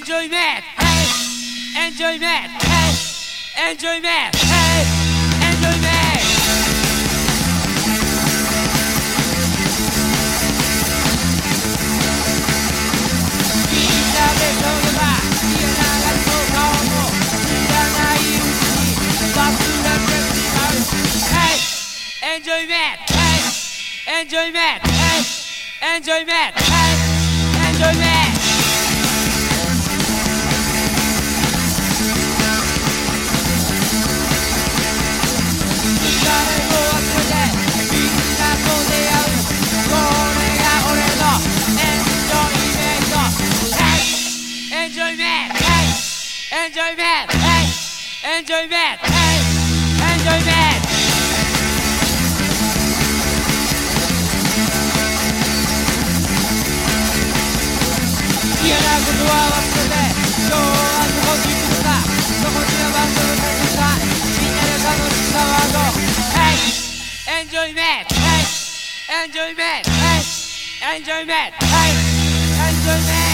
いうちに忘れてしまう Hey Enjoy me Hey Enjoy me Hey Enjoy me Hey Enjoy me エンジョイメンエンジョイメンエンジョイメント嫌なことは忘れて今日はそこに行くのさそこにはバンドの楽しさみんなで楽しさは Go Hey Enjoy me Hey Enjoy me Hey Enjoy me Hey Enjoy me